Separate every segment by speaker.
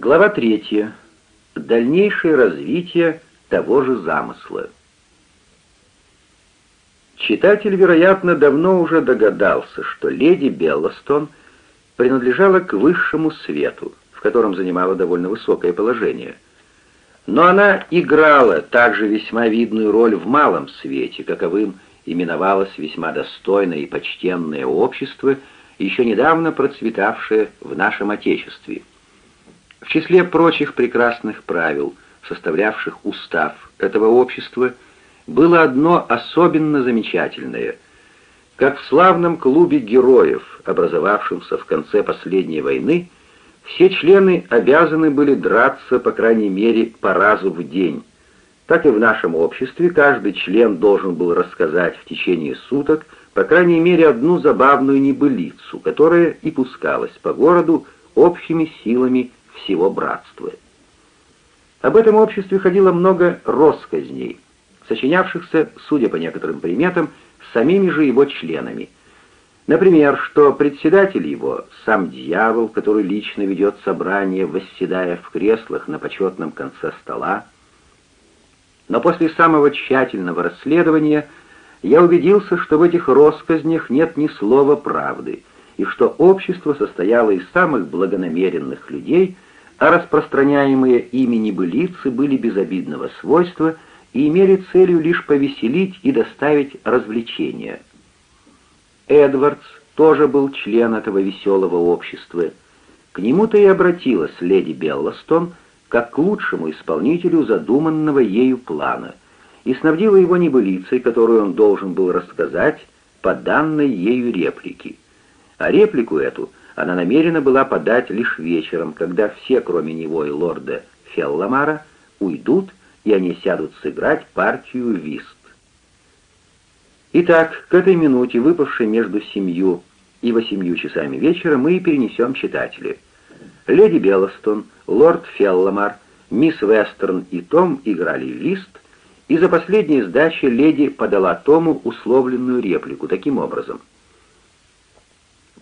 Speaker 1: Глава третья. Дальнейшее развитие того же замысла. Читатель, вероятно, давно уже догадался, что леди Беллостон принадлежала к высшему свету, в котором занимала довольно высокое положение. Но она играла также весьма видную роль в малом свете, каковым именовалось весьма достойное и почтенное общество, еще недавно процветавшее в нашем Отечестве. В числе прочих прекрасных правил, составлявших устав этого общества, было одно особенно замечательное. Как в славном клубе героев, образовавшемся в конце последней войны, все члены обязаны были драться, по крайней мере, по разу в день. Так и в нашем обществе каждый член должен был рассказать в течение суток, по крайней мере, одну забавную небылицу, которая и пускалась по городу общими силами всего братства. Об этом обществе ходило много россказней, сочинявшихся, судя по некоторым приметам, самими же его членами. Например, что председатель его — сам дьявол, который лично ведет собрание, восседая в креслах на почетном конце стола. Но после самого тщательного расследования я убедился, что в этих россказнях нет ни слова правды, и что общество состояло из самых благонамеренных людей — а распространяемые ими небылицы были безобидного свойства и имели целью лишь повеселить и доставить развлечения. Эдвардс тоже был член этого веселого общества. К нему-то и обратилась леди Беллостон как к лучшему исполнителю задуманного ею плана и снабдила его небылицей, которую он должен был рассказать по данной ею реплике. А реплику эту она намерена была подать лишь вечером, когда все, кроме него и лорда Фелламара, уйдут, и они сядут сыграть партию вист. Итак, к этой минуте, выпавшей между семью и восемью часами вечера, мы и перенесем читателей. Леди Беллостон, лорд Фелламар, мисс Вестерн и Том играли в вист, и за последней сдачей леди подала Тому условленную реплику таким образом.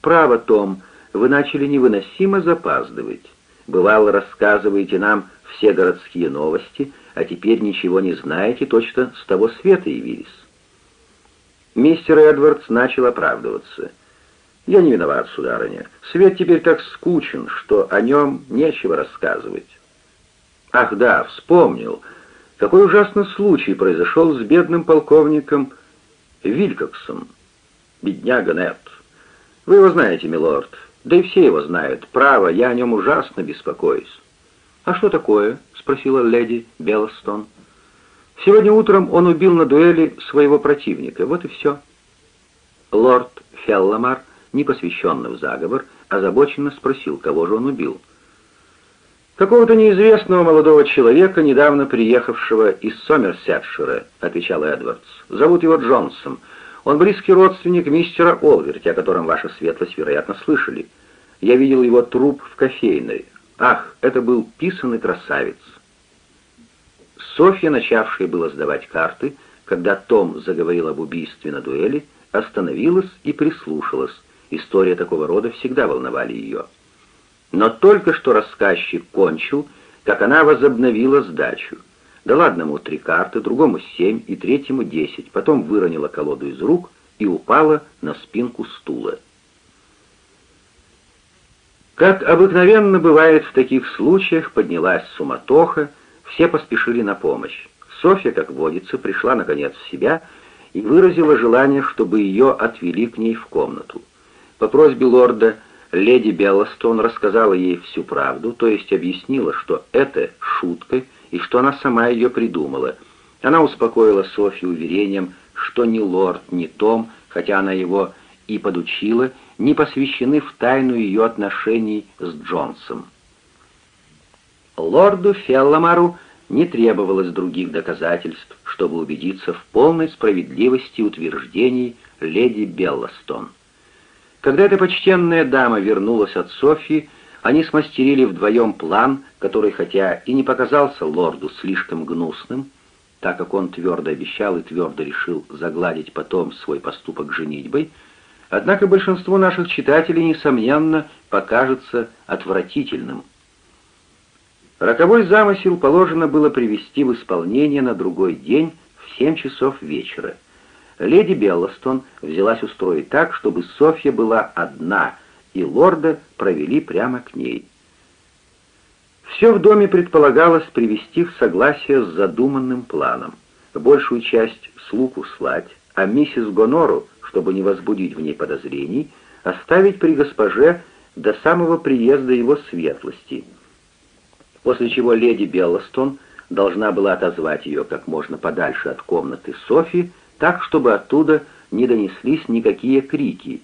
Speaker 1: «Право, Том, — вы начали невыносимо запаздывать. Бывало, рассказываете нам все городские новости, а теперь ничего не знаете, точно с того света явились. Мистер Эдвардс начал оправдываться. «Я не виноват, сударыня. Свет теперь так скучен, что о нем нечего рассказывать». «Ах да, вспомнил. Какой ужасный случай произошел с бедным полковником Вилькоксом. Бедняга Нет. Вы его знаете, милорд. Да и все его знают. Право, я о нем ужасно беспокоюсь». «А что такое?» — спросила леди Беллстон. «Сегодня утром он убил на дуэли своего противника. Вот и все». Лорд Фелламар, не посвященный в заговор, озабоченно спросил, кого же он убил. «Какого-то неизвестного молодого человека, недавно приехавшего из Сомерсетшира», — отвечал Эдвардс. «Зовут его Джонсон. Он близкий родственник мистера Олверти, о котором ваша светлость, вероятно, слышали. Я видел его труп в кофейной. Ах, это был писанный красавец. Софья, начавшая было сдавать карты, когда Том заговорил об убийстве на дуэли, остановилась и прислушалась. История такого рода всегда волновали ее. Но только что рассказчик кончил, как она возобновила сдачу. Дала одному три карты, другому семь и третьему десять, потом выронила колоду из рук и упала на спинку стула. Как обыкновенно бывает в таких случаях, поднялась суматоха, все поспешили на помощь. Софья, как водится, пришла наконец в себя и выразила желание, чтобы ее отвели к ней в комнату. По просьбе лорда леди Беллостон рассказала ей всю правду, то есть объяснила, что это шутка, и что она сама ее придумала. Она успокоила Софью уверением, что ни лорд, ни Том, хотя она его и подучила, не посвящены в тайну ее отношений с Джонсом. Лорду Фелламару не требовалось других доказательств, чтобы убедиться в полной справедливости утверждений леди Белластон. Когда эта почтенная дама вернулась от Софьи, они смастерили вдвоем план, который, хотя и не показался лорду слишком гнусным, так как он твердо обещал и твердо решил загладить потом свой поступок женитьбой, однако большинству наших читателей, несомненно, покажется отвратительным. Роковой замысел положено было привести в исполнение на другой день в семь часов вечера. Леди Беллостон взялась устроить так, чтобы Софья была одна, и лорда провели прямо к ней. Все в доме предполагалось привести в согласие с задуманным планом. Большую часть слуг услать, а миссис Гонору, чтобы не возбудить в ней подозрений, оставить при госпоже до самого приезда его светлости, после чего леди Беллостон должна была отозвать ее как можно подальше от комнаты Софи, так, чтобы оттуда не донеслись никакие крики.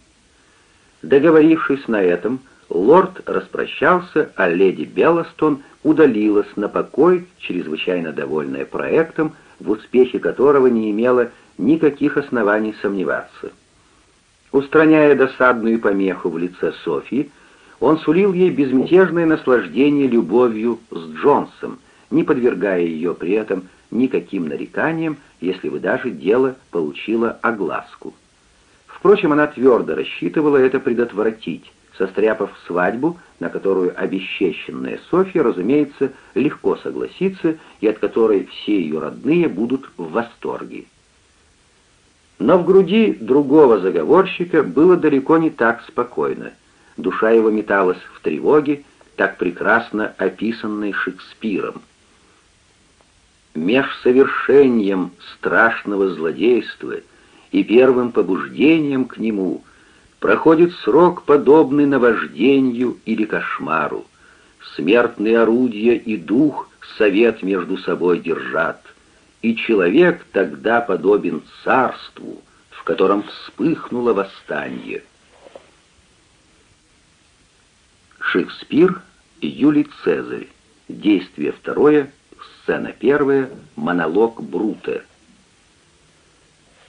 Speaker 1: Договорившись на этом, лорд распрощался, а леди Беллостон удалилась на покой, чрезвычайно довольная проектом, в успехе которого не имела никаких оснований сомневаться. Устраняя досадную помеху в лице Софьи, он сулил ей безмятежное наслаждение любовью с Джонсом, не подвергая ее при этом никаким нареканиям, если бы даже дело получило огласку. Впрочем, она твердо рассчитывала это предотвратить, состряпав свадьбу, на которую обесчещенная Софья, разумеется, легко согласится и от которой все ее родные будут в восторге. Но в груди другого заговорщика было далеко не так спокойно. Душа его металась в тревоге, так прекрасно описанной Шекспиром. Меж совершением страшного злодейства и первым побуждением к нему проходит срок, подобный наваждению или кошмару. Смертные орудия и дух совет между собой держат, и человек тогда подобен царству, в котором вспыхнуло восстание. Шекспир Юлий Цезарь. Действие второе, сцена первая, монолог Брута.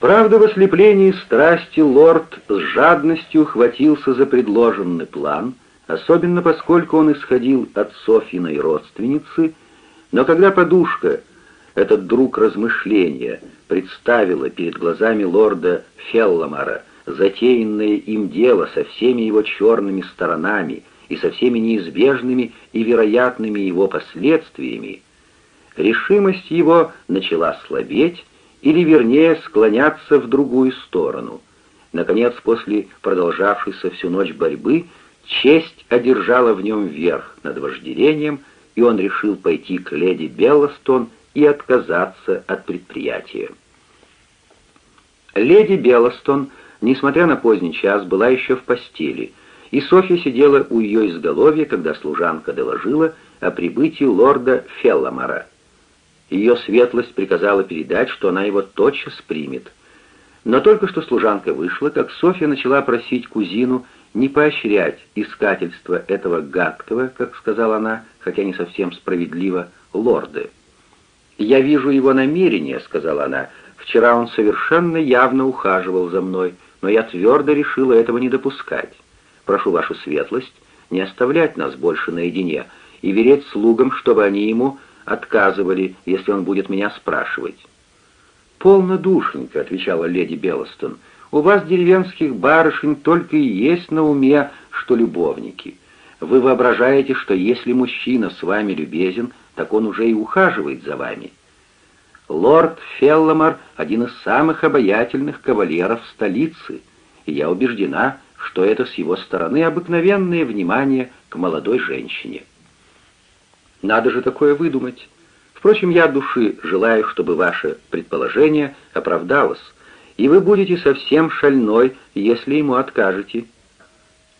Speaker 1: Правда, в ослеплении страсти лорд с жадностью хватился за предложенный план, особенно поскольку он исходил от Софьиной родственницы, но когда подушка, этот друг размышления, представила перед глазами лорда Фелламара затеянное им дело со всеми его черными сторонами — и со всеми неизбежными и вероятными его последствиями, решимость его начала слабеть или, вернее, склоняться в другую сторону. Наконец, после продолжавшейся всю ночь борьбы, честь одержала в нем верх над вожделением, и он решил пойти к леди Беллостон и отказаться от предприятия. Леди Беллостон, несмотря на поздний час, была еще в постели — и Софья сидела у ее изголовья, когда служанка доложила о прибытии лорда Фелламара. Ее светлость приказала передать, что она его тотчас примет. Но только что служанка вышла, как Софья начала просить кузину не поощрять искательство этого гадкого, как сказала она, хотя не совсем справедливо, лорда. «Я вижу его намерение», — сказала она. «Вчера он совершенно явно ухаживал за мной, но я твердо решила этого не допускать. Прошу вашу светлость не оставлять нас больше наедине и вереть слугам, чтобы они ему отказывали, если он будет меня спрашивать». «Полно душенька», — отвечала леди Белостон, — «у вас, деревенских барышень, только и есть на уме, что любовники. Вы воображаете, что если мужчина с вами любезен, так он уже и ухаживает за вами». Лорд Фелломар — один из самых обаятельных кавалеров столицы, и я убеждена, что это с его стороны обыкновенное внимание к молодой женщине. Надо же такое выдумать. Впрочем, я от души желаю, чтобы ваше предположение оправдалось, и вы будете совсем шальной, если ему откажете.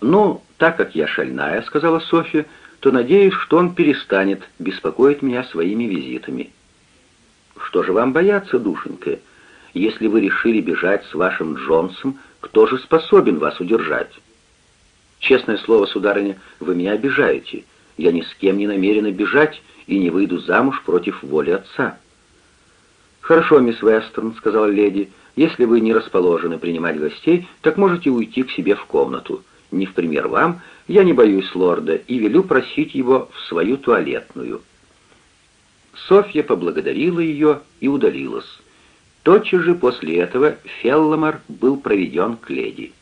Speaker 1: «Ну, так как я шальная», — сказала Софья, — «то надеюсь, что он перестанет беспокоить меня своими визитами». «Что же вам бояться, душенька? Если вы решили бежать с вашим Джонсом, кто же способен вас удержать? Честное слово, сударыня, вы меня обижаете. Я ни с кем не намерена бежать и не выйду замуж против воли отца. «Хорошо, мисс Вестерн», — сказала леди, — «если вы не расположены принимать гостей, так можете уйти к себе в комнату. Не в пример вам, я не боюсь лорда и велю просить его в свою туалетную». Софья поблагодарила ее и удалилась. Тотчас же после этого Фелломар был проведен к леди.